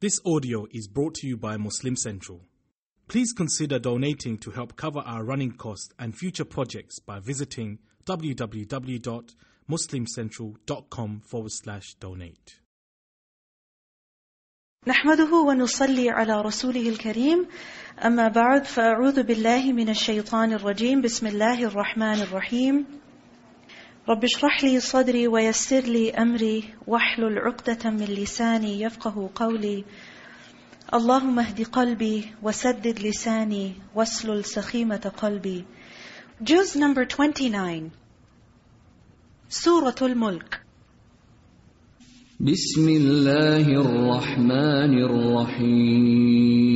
This audio is brought to you by Muslim Central. Please consider donating to help cover our running costs and future projects by visiting www.muslimcentral.com forward slash donate. نحمده ونصلي على رسوله الكريم أما بعد فأعوذ بالله من الشيطان الرجيم بسم الله الرحمن الرحيم رب اشرح لي صدري ويسر لي أمري واحلل عقدة من لساني يفقه قولي. اللهم اهد قلبي وسدد لساني واسلل سخيمة قلبي. Juz number 29 سورة الملك. بسم الله الرحمن الرحيم.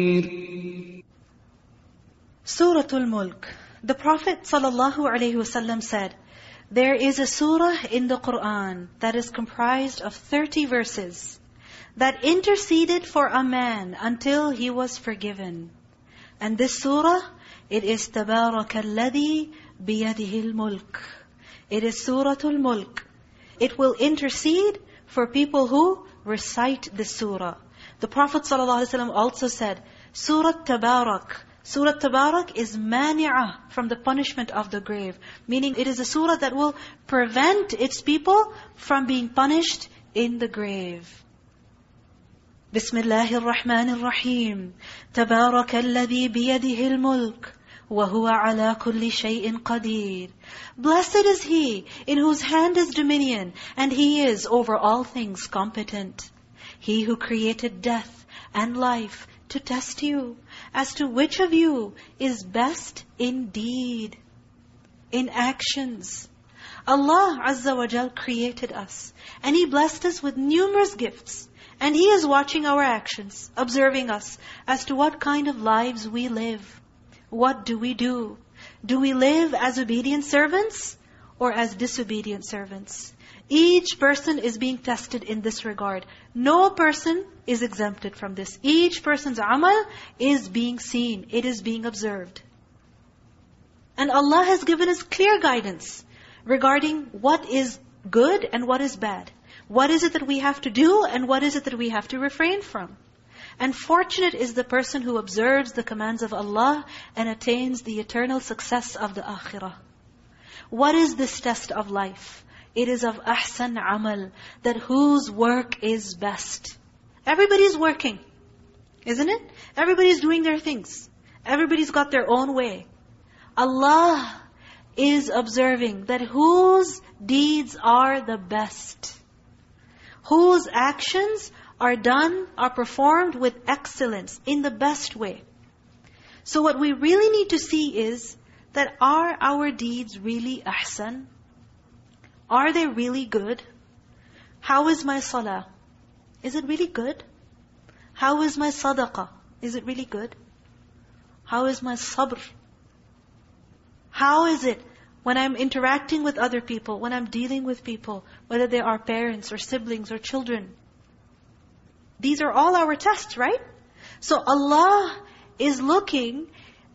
Surah Al-Mulk The Prophet ﷺ said, There is a surah in the Qur'an that is comprised of 30 verses that interceded for a man until he was forgiven. And this surah, it is تَبَارَكَ الَّذِي بِيَدِهِ الْمُلْكِ It is Surah Al-Mulk. It will intercede for people who recite this surah. The Prophet ﷺ also said, Surah Tabarak. Surah Tabarak is mani'ah from the punishment of the grave. Meaning it is a surah that will prevent its people from being punished in the grave. بسم الله الرحمن الرحيم تبارك الذي بيده الملك وهو على كل شيء قدير Blessed is he in whose hand is dominion and he is over all things competent. He who created death and life to test you as to which of you is best in deed, in actions. Allah Azza wa Jal created us and He blessed us with numerous gifts. And He is watching our actions, observing us as to what kind of lives we live. What do we do? Do we live as obedient servants or as disobedient servants? Each person is being tested in this regard. No person is exempted from this. Each person's amal is being seen. It is being observed. And Allah has given us clear guidance regarding what is good and what is bad. What is it that we have to do and what is it that we have to refrain from? And fortunate is the person who observes the commands of Allah and attains the eternal success of the akhirah. What is this test of life? It is of ahsan amal, that whose work is best. Everybody's working, isn't it? Everybody's doing their things. Everybody's got their own way. Allah is observing that whose deeds are the best. Whose actions are done, are performed with excellence, in the best way. So what we really need to see is that are our deeds really ahsan? Are they really good? How is my salah? Is it really good? How is my sadaqah? Is it really good? How is my sabr? How is it when I'm interacting with other people, when I'm dealing with people, whether they are parents or siblings or children? These are all our tests, right? So Allah is looking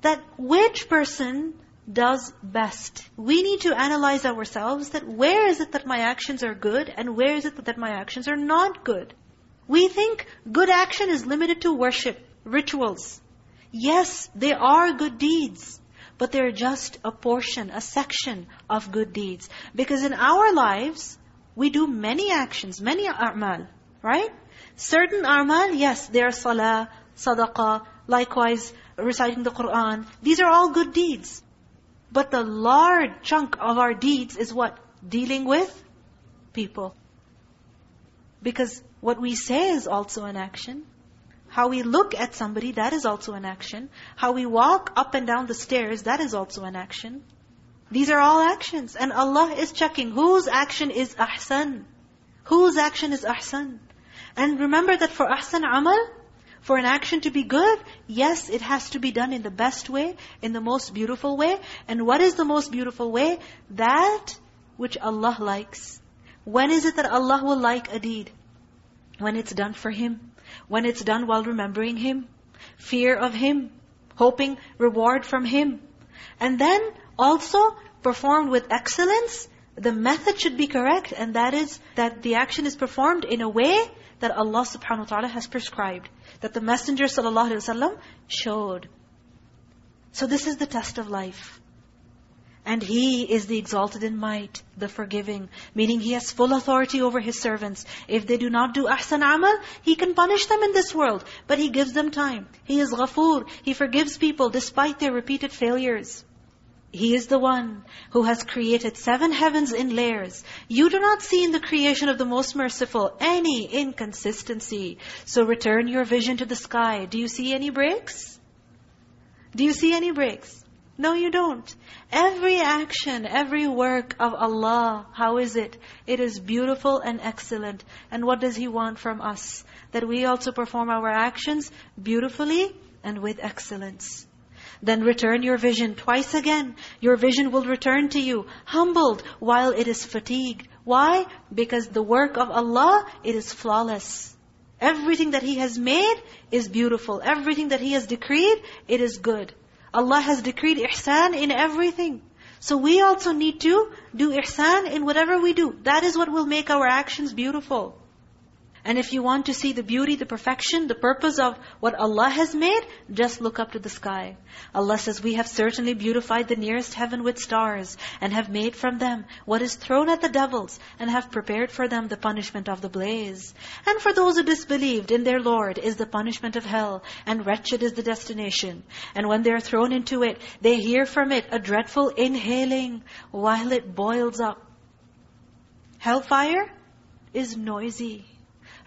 that which person does best. We need to analyze ourselves that where is it that my actions are good and where is it that my actions are not good. We think good action is limited to worship, rituals. Yes, they are good deeds. But they're just a portion, a section of good deeds. Because in our lives, we do many actions, many a'mal, right? Certain a'mal, yes, they are salah, sadaqah, likewise reciting the Qur'an. These are all good deeds. But the large chunk of our deeds is what? Dealing with people. Because what we say is also an action. How we look at somebody, that is also an action. How we walk up and down the stairs, that is also an action. These are all actions. And Allah is checking whose action is ahsan. Whose action is ahsan. And remember that for ahsan amal, for an action to be good, yes, it has to be done in the best way, in the most beautiful way. And what is the most beautiful way? That which Allah likes. When is it that Allah will like a deed? When it's done for Him. When it's done while remembering Him. Fear of Him. Hoping reward from Him. And then also performed with excellence. The method should be correct. And that is that the action is performed in a way that Allah subhanahu wa ta'ala has prescribed. That the Messenger wasallam showed. So this is the test of life. And He is the exalted in might, the forgiving. Meaning He has full authority over His servants. If they do not do ahsan amal, He can punish them in this world. But He gives them time. He is ghafoor. He forgives people despite their repeated failures. He is the one who has created seven heavens in layers. You do not see in the creation of the Most Merciful any inconsistency. So return your vision to the sky. Do you see any breaks? Do you see any breaks? No, you don't. Every action, every work of Allah, how is it? It is beautiful and excellent. And what does He want from us? That we also perform our actions beautifully and with excellence. Then return your vision twice again. Your vision will return to you, humbled while it is fatigued. Why? Because the work of Allah, it is flawless. Everything that He has made is beautiful. Everything that He has decreed, it is good. Allah has decreed ihsan in everything. So we also need to do ihsan in whatever we do. That is what will make our actions beautiful. And if you want to see the beauty, the perfection, the purpose of what Allah has made, just look up to the sky. Allah says, we have certainly beautified the nearest heaven with stars, and have made from them what is thrown at the devils, and have prepared for them the punishment of the blaze. And for those who disbelieved in their Lord is the punishment of hell, and wretched is the destination. And when they are thrown into it, they hear from it a dreadful inhaling, while it boils up. Hellfire is noisy.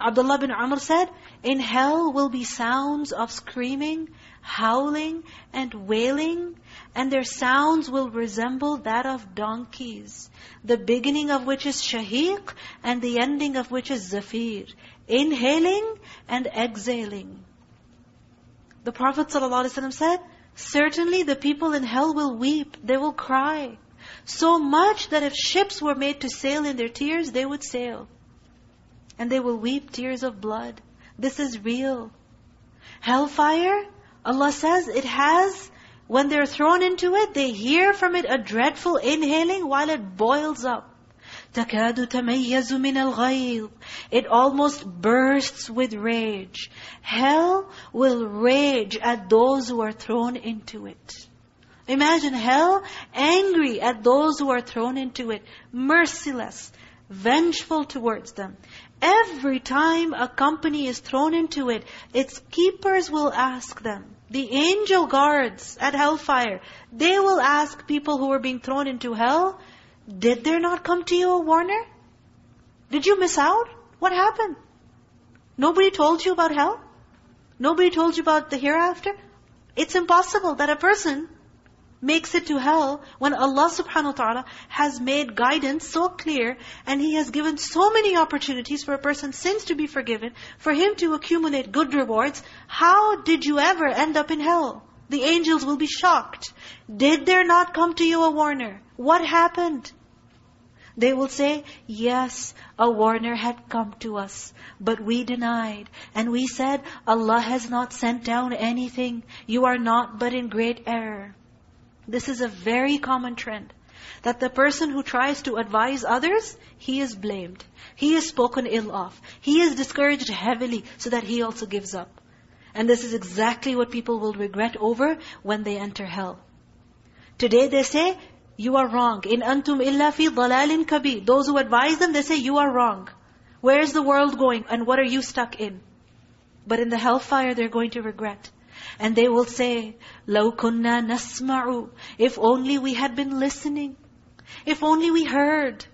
Abdullah bin Amr said, In hell will be sounds of screaming, howling, and wailing, and their sounds will resemble that of donkeys, the beginning of which is shahiq, and the ending of which is zafir, inhaling and exhaling. The Prophet ﷺ said, Certainly the people in hell will weep, they will cry, so much that if ships were made to sail in their tears, they would sail and they will weep tears of blood. This is real. Hellfire, Allah says, it has, when they're thrown into it, they hear from it a dreadful inhaling while it boils up. تَكَادُ تَمَيَّزُ مِنَ الْغَيْظِ It almost bursts with rage. Hell will rage at those who are thrown into it. Imagine hell angry at those who are thrown into it, merciless, vengeful towards them. Every time a company is thrown into it, its keepers will ask them. The angel guards at hellfire, they will ask people who are being thrown into hell, did there not come to you a warner? Did you miss out? What happened? Nobody told you about hell? Nobody told you about the hereafter? It's impossible that a person makes it to hell when Allah subhanahu wa ta'ala has made guidance so clear and He has given so many opportunities for a person's sins to be forgiven, for him to accumulate good rewards. How did you ever end up in hell? The angels will be shocked. Did there not come to you a warner? What happened? They will say, yes, a warner had come to us, but we denied. And we said, Allah has not sent down anything. You are not but in great error. This is a very common trend. That the person who tries to advise others, he is blamed. He is spoken ill of. He is discouraged heavily so that he also gives up. And this is exactly what people will regret over when they enter hell. Today they say, you are wrong. In antum illa fi dalalin kabir. Those who advise them, they say, you are wrong. Where is the world going and what are you stuck in? But in the hellfire, they're going to regret. And they will say, لَوْ كُنَّا نَسْمَعُ If only we had been listening. If only we heard.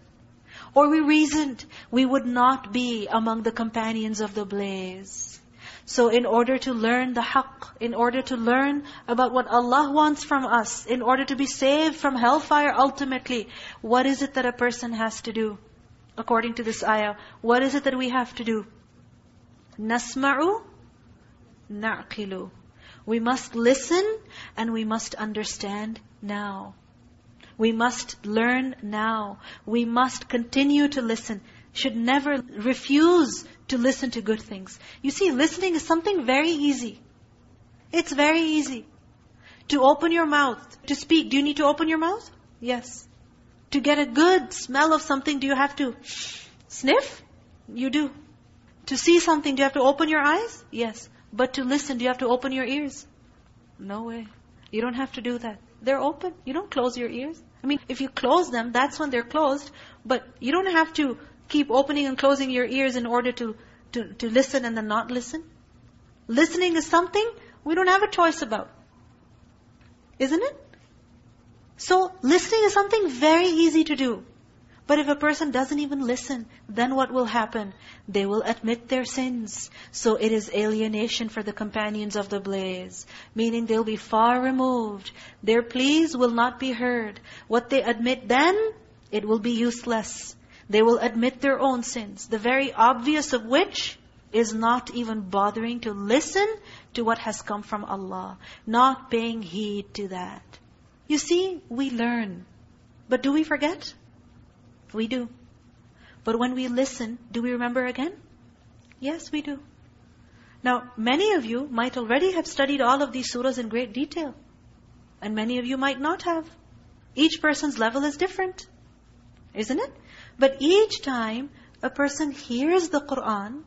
Or we reasoned, we would not be among the companions of the blaze. So in order to learn the haqq, in order to learn about what Allah wants from us, in order to be saved from hellfire ultimately, what is it that a person has to do? According to this ayah, what is it that we have to do? Nasma'u, na'qilu. we must listen and we must understand now. We must learn now. We must continue to listen. Should never refuse to listen to good things. You see, listening is something very easy. It's very easy. To open your mouth, to speak, do you need to open your mouth? Yes. To get a good smell of something, do you have to sniff? You do. To see something, do you have to open your eyes? Yes. But to listen, do you have to open your ears? No way. You don't have to do that. They're open. You don't close your ears. I mean, if you close them, that's when they're closed. But you don't have to keep opening and closing your ears in order to, to, to listen and then not listen? Listening is something we don't have a choice about. Isn't it? So, listening is something very easy to do. But if a person doesn't even listen, then what will happen? They will admit their sins. So it is alienation for the companions of the blaze. Meaning they'll be far removed. Their pleas will not be heard. What they admit then, it will be useless. They will admit their own sins, the very obvious of which is not even bothering to listen to what has come from Allah. Not paying heed to that. You see, we learn. But do we forget? We do. But when we listen, do we remember again? Yes, we do. Now, many of you might already have studied all of these surahs in great detail. And many of you might not have. Each person's level is different. Isn't it? But each time a person hears the Qur'an,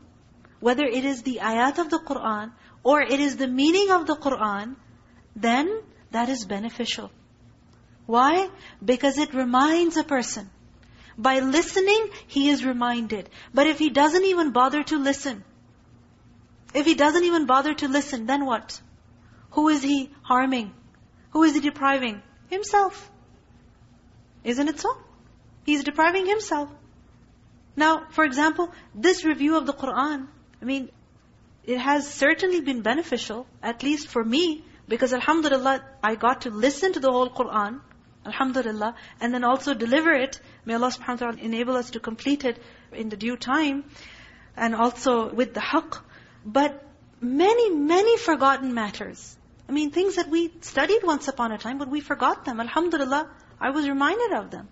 whether it is the ayat of the Qur'an or it is the meaning of the Qur'an, then that is beneficial. Why? Because it reminds a person. By listening, he is reminded. But if he doesn't even bother to listen, if he doesn't even bother to listen, then what? Who is he harming? Who is he depriving? Himself. Isn't it so? He's depriving himself. Now, for example, this review of the Qur'an, I mean, it has certainly been beneficial, at least for me, because alhamdulillah, I got to listen to the whole Qur'an, alhamdulillah, and then also deliver it. May Allah subhanahu wa ta'ala enable us to complete it in the due time, and also with the haqq. But many, many forgotten matters. I mean, things that we studied once upon a time, but we forgot them. Alhamdulillah, I was reminded of them.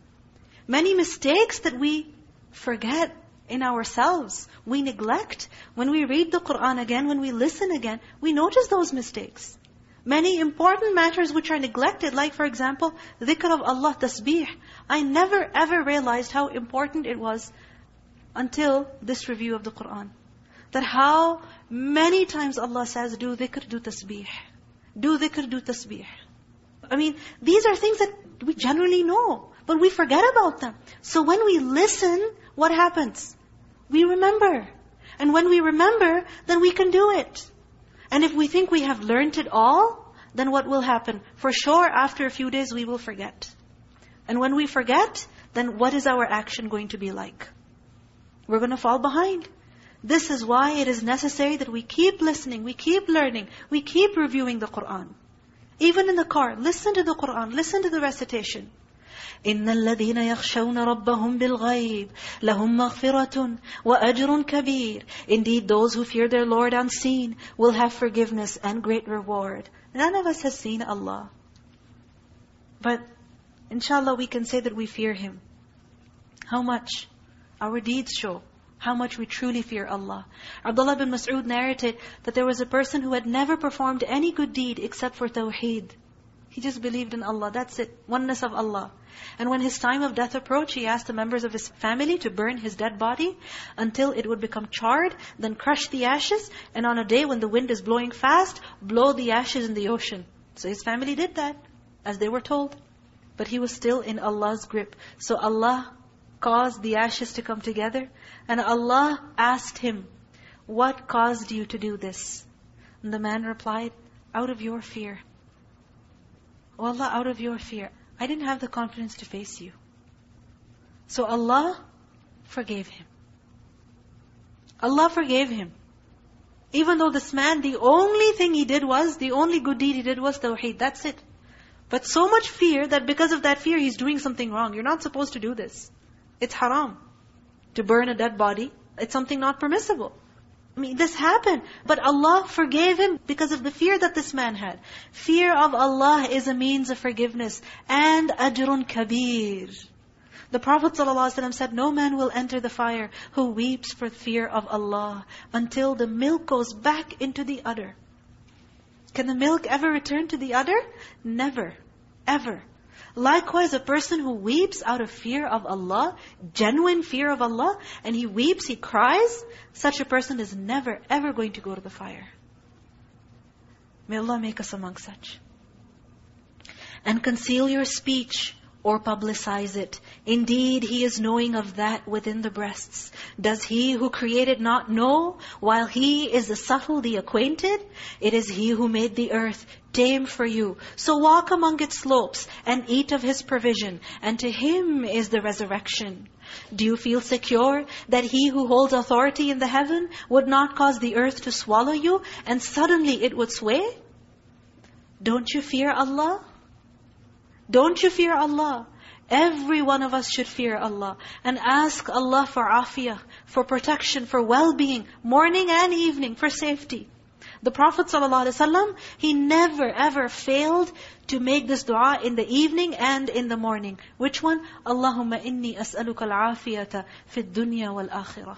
Many mistakes that we forget in ourselves, we neglect. When we read the Qur'an again, when we listen again, we notice those mistakes. Many important matters which are neglected, like for example, dhikr of Allah, tasbih. I never ever realized how important it was until this review of the Qur'an. That how many times Allah says, do dhikr, do tasbih. Do dhikr, do tasbih. I mean, these are things that we generally know. But we forget about them. So when we listen, what happens? We remember. And when we remember, then we can do it. And if we think we have learned it all, then what will happen? For sure, after a few days, we will forget. And when we forget, then what is our action going to be like? We're going to fall behind. This is why it is necessary that we keep listening, we keep learning, we keep reviewing the Qur'an. Even in the car, listen to the Qur'an, listen to the recitation. إِنَّ الَّذِينَ يَخْشَوْنَ رَبَّهُمْ بِالْغَيْبِ لَهُمْ مَغْفِرَةٌ وَأَجْرٌ كَبِيرٌ Indeed, those who fear their Lord unseen will have forgiveness and great reward. None of us has seen Allah. But inshallah we can say that we fear Him. How much? Our deeds show how much we truly fear Allah. Abdullah bin Mas'ud narrated that there was a person who had never performed any good deed except for tawheed. He just believed in Allah, that's it, oneness of Allah. And when his time of death approached, he asked the members of his family to burn his dead body until it would become charred, then crush the ashes, and on a day when the wind is blowing fast, blow the ashes in the ocean. So his family did that, as they were told. But he was still in Allah's grip. So Allah caused the ashes to come together. And Allah asked him, what caused you to do this? And the man replied, out of your fear. Oh Allah, out of your fear. I didn't have the confidence to face you. So Allah forgave him. Allah forgave him. Even though this man, the only thing he did was, the only good deed he did was tawheed. That's it. But so much fear that because of that fear, he's doing something wrong. You're not supposed to do this. It's haram. To burn a dead body, it's something not permissible. I mean, this happened. But Allah forgave him because of the fear that this man had. Fear of Allah is a means of forgiveness. And ajrun kabir. The Prophet ﷺ said, no man will enter the fire who weeps for fear of Allah until the milk goes back into the udder. Can the milk ever return to the udder? Never. Ever. Likewise, a person who weeps out of fear of Allah, genuine fear of Allah, and he weeps, he cries, such a person is never, ever going to go to the fire. May Allah make us among such. And conceal your speech or publicize it. Indeed, He is knowing of that within the breasts. Does He who created not know, while He is the subtle, the acquainted? It is He who made the earth tame for you. So walk among its slopes and eat of His provision, and to Him is the resurrection. Do you feel secure that He who holds authority in the heaven would not cause the earth to swallow you, and suddenly it would sway? Don't you fear Allah? Don't you fear Allah? Every one of us should fear Allah and ask Allah for afiyah, for protection, for well-being, morning and evening, for safety. The Prophet ﷺ, he never ever failed to make this dua in the evening and in the morning. Which one? Allahumma inni as'aluka al-afiyata fi dunya wal-akhirah.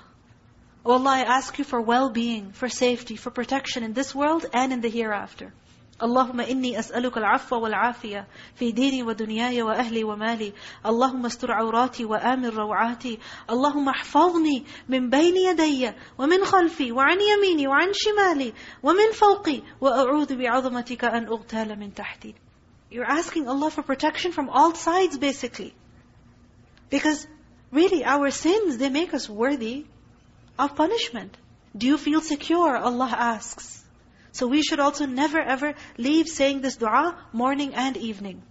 Oh Allah, I ask you for well-being, for safety, for protection in this world and in the hereafter. اللهم إني أسألك العفو والعافية في ديني ودنياي وأهلي ومالي اللهم استر عوراتي وآمن روعاتي اللهم احفظني من بين يدي ومن خلفي وعن يميني وعن شمالي ومن فوقي وأعوذ بعظمتك أن أغتال من تحتي You're asking Allah for protection from all sides basically. Because really our sins, they make us worthy of punishment. Do you feel secure? Allah asks. So we should also never ever leave saying this dua morning and evening.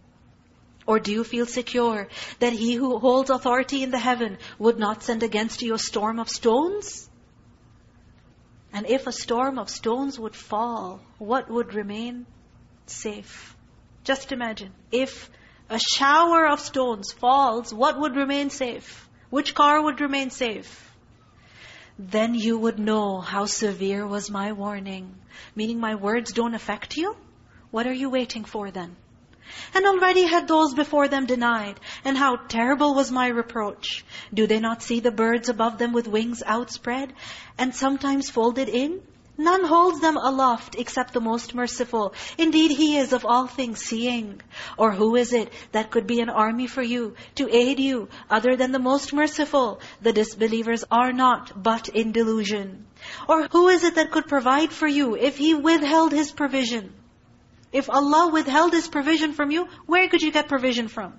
Or do you feel secure that He who holds authority in the heaven would not send against you a storm of stones? And if a storm of stones would fall, what would remain safe? Just imagine, if a shower of stones falls, what would remain safe? Which car would remain safe? then you would know how severe was my warning. Meaning my words don't affect you? What are you waiting for then? And already had those before them denied. And how terrible was my reproach. Do they not see the birds above them with wings outspread and sometimes folded in? None holds them aloft except the most merciful. Indeed, He is of all things seeing. Or who is it that could be an army for you, to aid you, other than the most merciful? The disbelievers are not but in delusion. Or who is it that could provide for you if He withheld His provision? If Allah withheld His provision from you, where could you get provision from?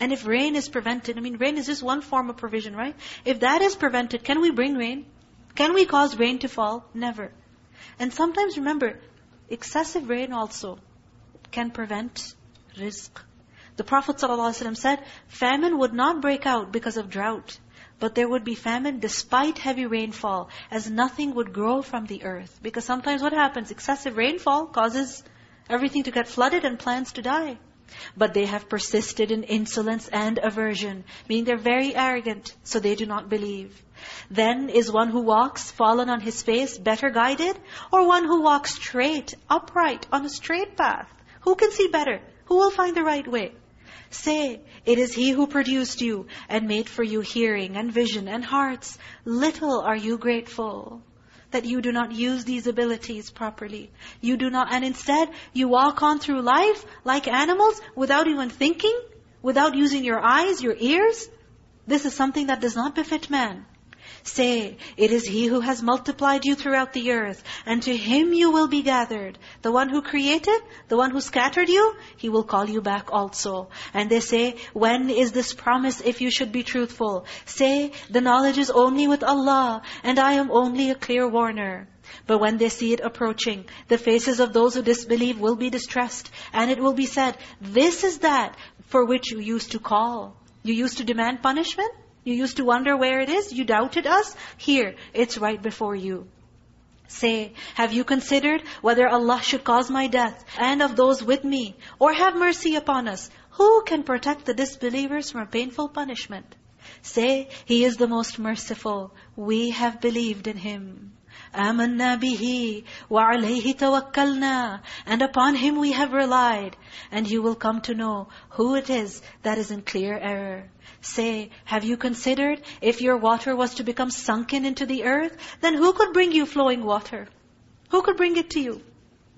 And if rain is prevented, I mean rain is just one form of provision, right? If that is prevented, can we bring rain? Can we cause rain to fall? Never. And sometimes remember, excessive rain also can prevent rizq. The Prophet ﷺ said, famine would not break out because of drought, but there would be famine despite heavy rainfall, as nothing would grow from the earth. Because sometimes what happens? Excessive rainfall causes everything to get flooded and plants to die. But they have persisted in insolence and aversion, meaning they're very arrogant, so they do not believe. Then is one who walks fallen on his face better guided, or one who walks straight, upright, on a straight path? Who can see better? Who will find the right way? Say, it is He who produced you and made for you hearing and vision and hearts. Little are you grateful that you do not use these abilities properly. You do not, and instead you walk on through life like animals without even thinking, without using your eyes, your ears. This is something that does not befit man. Say, it is He who has multiplied you throughout the earth, and to Him you will be gathered. The one who created, the one who scattered you, He will call you back also. And they say, when is this promise if you should be truthful? Say, the knowledge is only with Allah, and I am only a clear warner. But when they see it approaching, the faces of those who disbelieve will be distressed, and it will be said, this is that for which you used to call. You used to demand punishment? You used to wonder where it is. You doubted us. Here, it's right before you. Say, have you considered whether Allah should cause my death and of those with me, or have mercy upon us? Who can protect the disbelievers from a painful punishment? Say, He is the most merciful. We have believed in Him. آمَنَّا بِهِ وَعَلَيْهِ تَوَكَّلْنَا And upon Him we have relied. And you will come to know who it is that is in clear error. Say, have you considered if your water was to become sunken into the earth, then who could bring you flowing water? Who could bring it to you?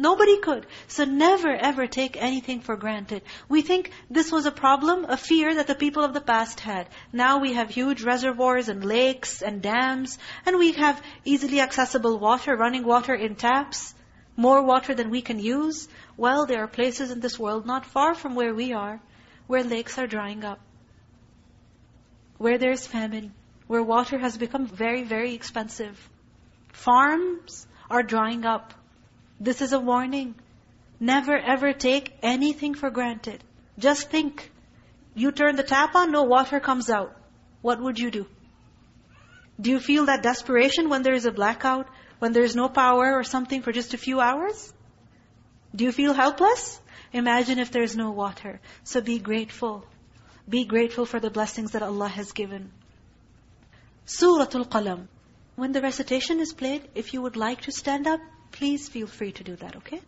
Nobody could. So never ever take anything for granted. We think this was a problem, a fear that the people of the past had. Now we have huge reservoirs and lakes and dams, and we have easily accessible water, running water in taps, more water than we can use. Well, there are places in this world not far from where we are, where lakes are drying up where there's famine, where water has become very, very expensive. Farms are drying up. This is a warning. Never ever take anything for granted. Just think, you turn the tap on, no water comes out. What would you do? Do you feel that desperation when there is a blackout, when there is no power or something for just a few hours? Do you feel helpless? Imagine if there is no water. So be grateful. Be grateful for the blessings that Allah has given. Suratul Qalam. When the recitation is played, if you would like to stand up, please feel free to do that, okay?